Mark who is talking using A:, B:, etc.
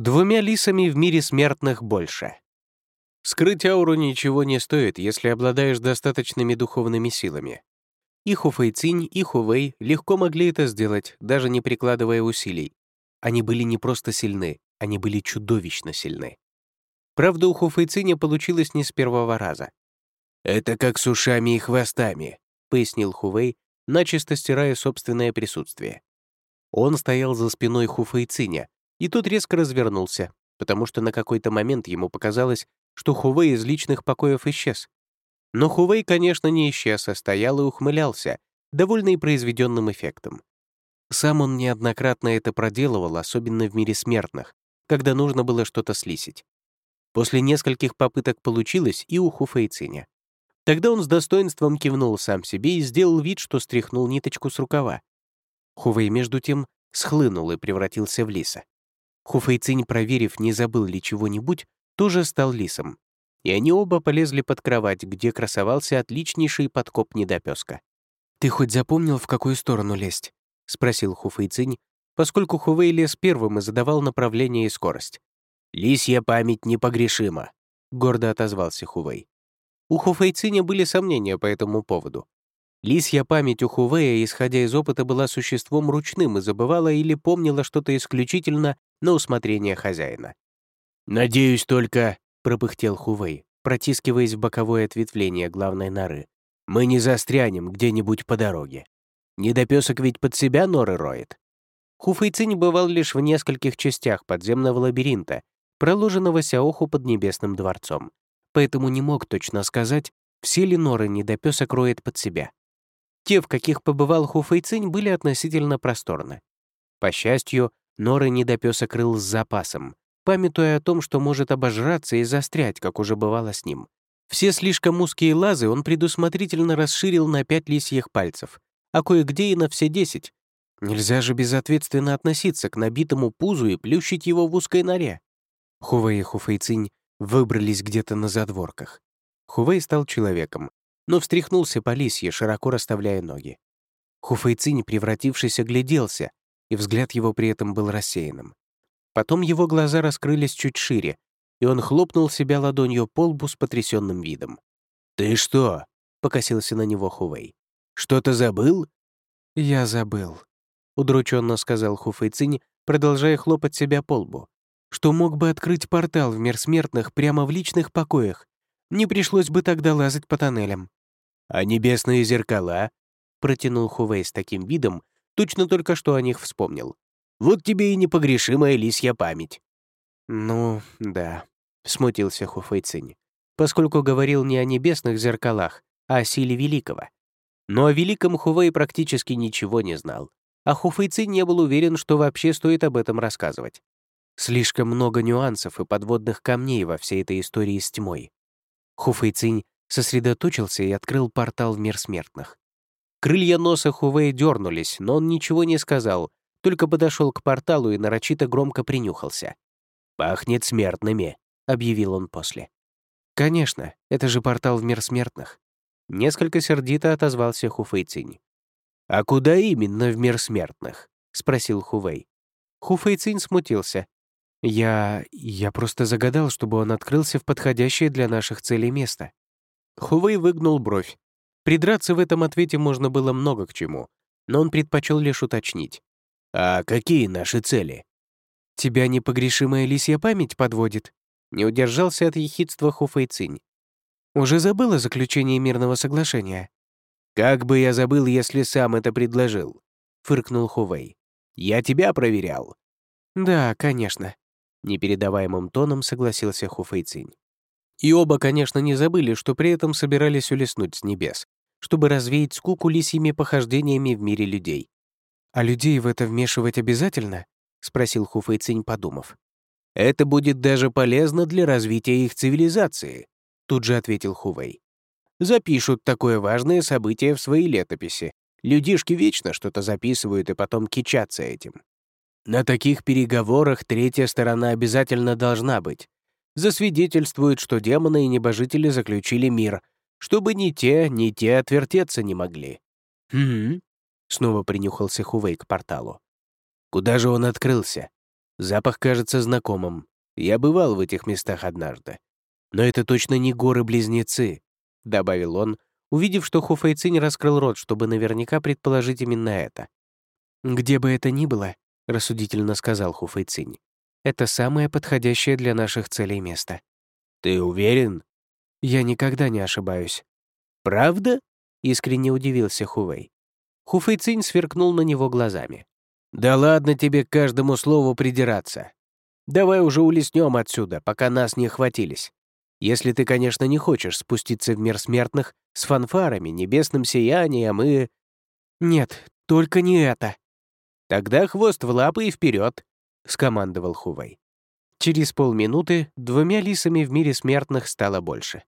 A: Двумя лисами в мире смертных больше. Скрыть ауру ничего не стоит, если обладаешь достаточными духовными силами. И Хуфэйцинь, и Хувей легко могли это сделать, даже не прикладывая усилий. Они были не просто сильны, они были чудовищно сильны. Правда, у Хуфэйциня получилось не с первого раза. «Это как с ушами и хвостами», — пояснил Хувей, начисто стирая собственное присутствие. Он стоял за спиной Хуфэйциня, и тот резко развернулся, потому что на какой-то момент ему показалось, что Хувей из личных покоев исчез. Но Хувей, конечно, не исчез, а стоял и ухмылялся, довольный произведенным эффектом. Сам он неоднократно это проделывал, особенно в мире смертных, когда нужно было что-то слисить. После нескольких попыток получилось и у Хуфейциня. Тогда он с достоинством кивнул сам себе и сделал вид, что стряхнул ниточку с рукава. Хувей, между тем, схлынул и превратился в лиса. Хуфейцинь, проверив, не забыл ли чего-нибудь, тоже стал лисом. И они оба полезли под кровать, где красовался отличнейший подкоп недопёска. «Ты хоть запомнил, в какую сторону лезть?» — спросил Хуфейцинь, поскольку Хувей лез первым и задавал направление и скорость. «Лисья память непогрешима», — гордо отозвался Хувей. У Хуфейциня были сомнения по этому поводу. Лисья память у Хувея, исходя из опыта, была существом ручным и забывала или помнила что-то исключительно на усмотрение хозяина. «Надеюсь только», — пропыхтел Хувей, протискиваясь в боковое ответвление главной норы, «мы не застрянем где-нибудь по дороге. Недопесок ведь под себя норы роет». Хуфейцинь бывал лишь в нескольких частях подземного лабиринта, проложенного Сяоху под Небесным дворцом, поэтому не мог точно сказать, все ли норы недопесок роет под себя. Те, в каких побывал Хуфейцинь, были относительно просторны. По счастью, норы недопесок рыл с запасом, памятуя о том, что может обожраться и застрять, как уже бывало с ним. Все слишком узкие лазы он предусмотрительно расширил на пять лисьих пальцев, а кое-где и на все десять. Нельзя же безответственно относиться к набитому пузу и плющить его в узкой норе. Хувей и Хуфейцинь выбрались где-то на задворках. Хувей стал человеком, но встряхнулся по лисье, широко расставляя ноги. Хуфейцинь, превратившись, огляделся, и взгляд его при этом был рассеянным. Потом его глаза раскрылись чуть шире, и он хлопнул себя ладонью по лбу с потрясенным видом. «Ты что?» — покосился на него Хувей. «Что-то забыл?» «Я забыл», — удрученно сказал Хуфейцинь, продолжая хлопать себя по лбу. «Что мог бы открыть портал в мир смертных прямо в личных покоях. Не пришлось бы тогда лазать по тоннелям». «А небесные зеркала?» — протянул Хувей с таким видом, точно только что о них вспомнил. Вот тебе и непогрешимая лисья память». «Ну, да», — смутился Хуфэйцинь, поскольку говорил не о небесных зеркалах, а о силе Великого. Но о Великом Хувей практически ничего не знал, а Хуфэйцинь не был уверен, что вообще стоит об этом рассказывать. Слишком много нюансов и подводных камней во всей этой истории с тьмой. Хуфэйцинь сосредоточился и открыл портал в мир смертных. Крылья носа Хувей дернулись, но он ничего не сказал, только подошел к порталу и нарочито громко принюхался. «Пахнет смертными», — объявил он после. «Конечно, это же портал в мир смертных». Несколько сердито отозвался Хуфэйцинь. «А куда именно в мир смертных?» — спросил Хувей. Хуфэйцинь смутился. «Я... я просто загадал, чтобы он открылся в подходящее для наших целей место». Хувей выгнул бровь. Придраться в этом ответе можно было много к чему, но он предпочел лишь уточнить. «А какие наши цели?» «Тебя непогрешимая лисья память подводит», — не удержался от ехидства Хуфэйцинь. «Уже забыла заключение мирного соглашения?» «Как бы я забыл, если сам это предложил», — фыркнул Хувей. «Я тебя проверял». «Да, конечно», — непередаваемым тоном согласился Хуфэйцинь. И оба, конечно, не забыли, что при этом собирались улеснуть с небес, чтобы развеять скуку лисьими похождениями в мире людей. «А людей в это вмешивать обязательно?» — спросил Хуфэйцинь, подумав. «Это будет даже полезно для развития их цивилизации», — тут же ответил Хувей. «Запишут такое важное событие в свои летописи. Людишки вечно что-то записывают и потом кичатся этим. На таких переговорах третья сторона обязательно должна быть. Засвидетельствуют, что демоны и небожители заключили мир, чтобы ни те, ни те отвертеться не могли. «Хм, Снова принюхался Хувей к порталу. «Куда же он открылся?» Запах кажется знакомым. Я бывал в этих местах однажды. Но это точно не горы-близнецы», — добавил он, увидев, что Хуфэйцинь раскрыл рот, чтобы наверняка предположить именно это. «Где бы это ни было», — рассудительно сказал Хуфэйцинь, «это самое подходящее для наших целей место». «Ты уверен?» «Я никогда не ошибаюсь». «Правда?» — искренне удивился Хувей. Хуфэйцинь сверкнул на него глазами. «Да ладно тебе к каждому слову придираться. Давай уже улеснем отсюда, пока нас не хватились. Если ты, конечно, не хочешь спуститься в мир смертных с фанфарами, небесным сиянием и... Нет, только не это. Тогда хвост в лапы и вперед, скомандовал Хувей. Через полминуты двумя лисами в мире смертных стало больше.